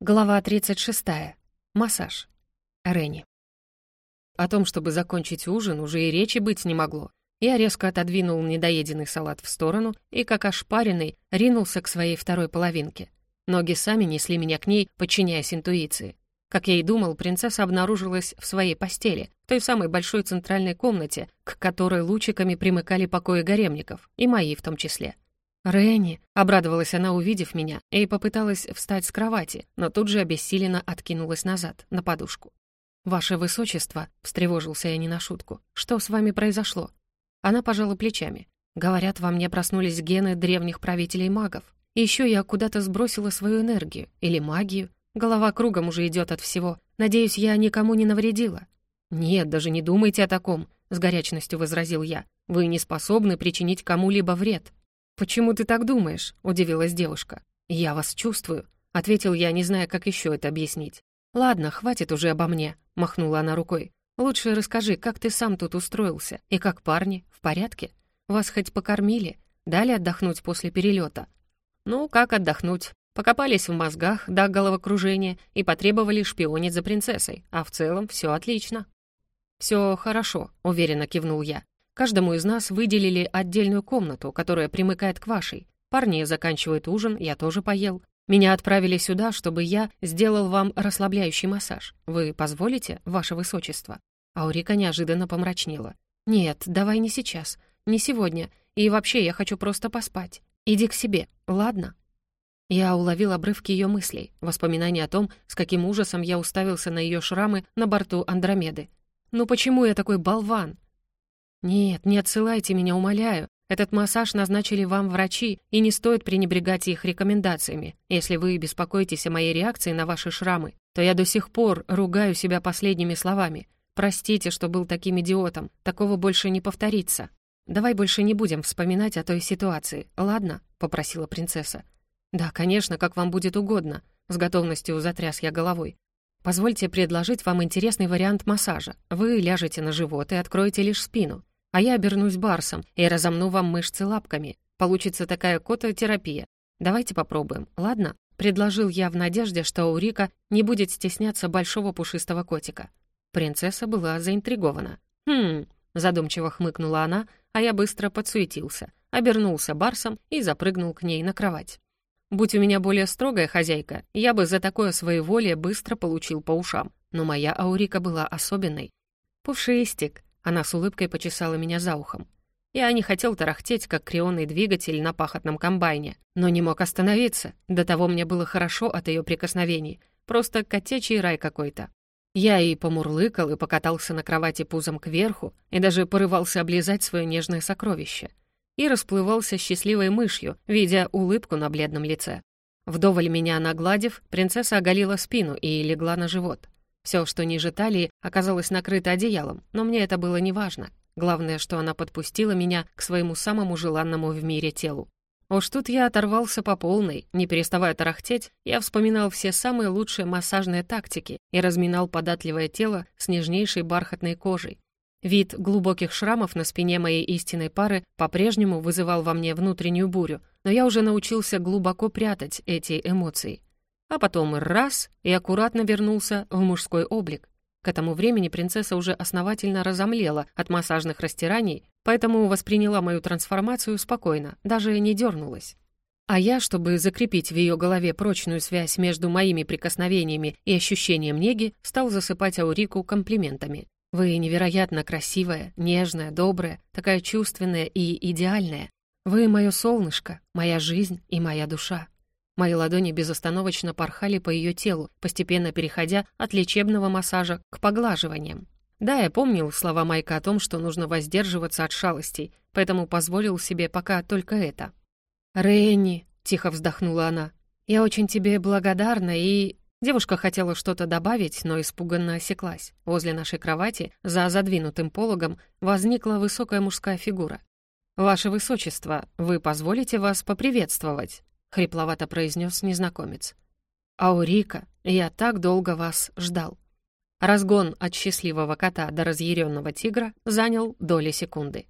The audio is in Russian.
Глава 36. Массаж. Ренни. О том, чтобы закончить ужин, уже и речи быть не могло. Я резко отодвинул недоеденный салат в сторону и, как ошпаренный, ринулся к своей второй половинке. Ноги сами несли меня к ней, подчиняясь интуиции. Как я и думал, принцесса обнаружилась в своей постели, в той самой большой центральной комнате, к которой лучиками примыкали покои гаремников, и мои в том числе. «Ренни!» — обрадовалась она, увидев меня, и попыталась встать с кровати, но тут же обессиленно откинулась назад, на подушку. «Ваше Высочество!» — встревожился я не на шутку. «Что с вами произошло?» Она пожала плечами. «Говорят, во мне проснулись гены древних правителей магов. Еще я куда-то сбросила свою энергию. Или магию. Голова кругом уже идет от всего. Надеюсь, я никому не навредила». «Нет, даже не думайте о таком», — с горячностью возразил я. «Вы не способны причинить кому-либо вред. «Почему ты так думаешь?» — удивилась девушка. «Я вас чувствую», — ответил я, не зная, как еще это объяснить. «Ладно, хватит уже обо мне», — махнула она рукой. «Лучше расскажи, как ты сам тут устроился, и как парни, в порядке? Вас хоть покормили? Дали отдохнуть после перелета?» «Ну, как отдохнуть? Покопались в мозгах до головокружения и потребовали шпионить за принцессой, а в целом все отлично». «Все хорошо», — уверенно кивнул я. Каждому из нас выделили отдельную комнату, которая примыкает к вашей. Парни заканчивают ужин, я тоже поел. Меня отправили сюда, чтобы я сделал вам расслабляющий массаж. Вы позволите, ваше высочество?» Аурика неожиданно помрачнела. «Нет, давай не сейчас, не сегодня. И вообще, я хочу просто поспать. Иди к себе, ладно?» Я уловил обрывки ее мыслей, воспоминания о том, с каким ужасом я уставился на ее шрамы на борту Андромеды. «Ну почему я такой болван? «Нет, не отсылайте меня, умоляю. Этот массаж назначили вам врачи, и не стоит пренебрегать их рекомендациями. Если вы беспокоитесь о моей реакции на ваши шрамы, то я до сих пор ругаю себя последними словами. Простите, что был таким идиотом. Такого больше не повторится. Давай больше не будем вспоминать о той ситуации, ладно?» — попросила принцесса. «Да, конечно, как вам будет угодно», — с готовностью затряс я головой. «Позвольте предложить вам интересный вариант массажа. Вы ляжете на живот и откроете лишь спину а я обернусь барсом и разомну вам мышцы лапками. Получится такая кототерапия. Давайте попробуем, ладно?» Предложил я в надежде, что Урика не будет стесняться большого пушистого котика. Принцесса была заинтригована. «Хм...» — задумчиво хмыкнула она, а я быстро подсуетился, обернулся барсом и запрыгнул к ней на кровать. Будь у меня более строгая хозяйка, я бы за такое своеволие быстро получил по ушам, но моя Аурика была особенной. «Пушистик», она с улыбкой почесала меня за ухом. Я не хотел тарахтеть, как крионный двигатель на пахотном комбайне, но не мог остановиться. До того мне было хорошо от ее прикосновений. Просто котячий рай какой-то. Я и помурлыкал, и покатался на кровати пузом кверху, и даже порывался облизать свое нежное сокровище. И расплывался счастливой мышью, видя улыбку на бледном лице. Вдоволь меня нагладив, принцесса оголила спину и легла на живот. Все, что ниже талии, оказалось накрыто одеялом, но мне это было неважно. Главное, что она подпустила меня к своему самому желанному в мире телу. Уж тут я оторвался по полной, не переставая тарахтеть, я вспоминал все самые лучшие массажные тактики и разминал податливое тело с нежнейшей бархатной кожей. Вид глубоких шрамов на спине моей истинной пары по-прежнему вызывал во мне внутреннюю бурю, но я уже научился глубоко прятать эти эмоции а потом раз и аккуратно вернулся в мужской облик. К этому времени принцесса уже основательно разомлела от массажных растираний, поэтому восприняла мою трансформацию спокойно, даже не дернулась. А я, чтобы закрепить в ее голове прочную связь между моими прикосновениями и ощущением неги, стал засыпать Аурику комплиментами. «Вы невероятно красивая, нежная, добрая, такая чувственная и идеальная. Вы мое солнышко, моя жизнь и моя душа. Мои ладони безостановочно порхали по ее телу, постепенно переходя от лечебного массажа к поглаживаниям. Да, я помнил слова Майка о том, что нужно воздерживаться от шалостей, поэтому позволил себе пока только это. «Ренни», — тихо вздохнула она, — «я очень тебе благодарна и...» Девушка хотела что-то добавить, но испуганно осеклась. Возле нашей кровати, за задвинутым пологом, возникла высокая мужская фигура. «Ваше Высочество, вы позволите вас поприветствовать?» — хрипловато произнес незнакомец. «Аурика, я так долго вас ждал». Разгон от счастливого кота до разъяренного тигра занял доли секунды.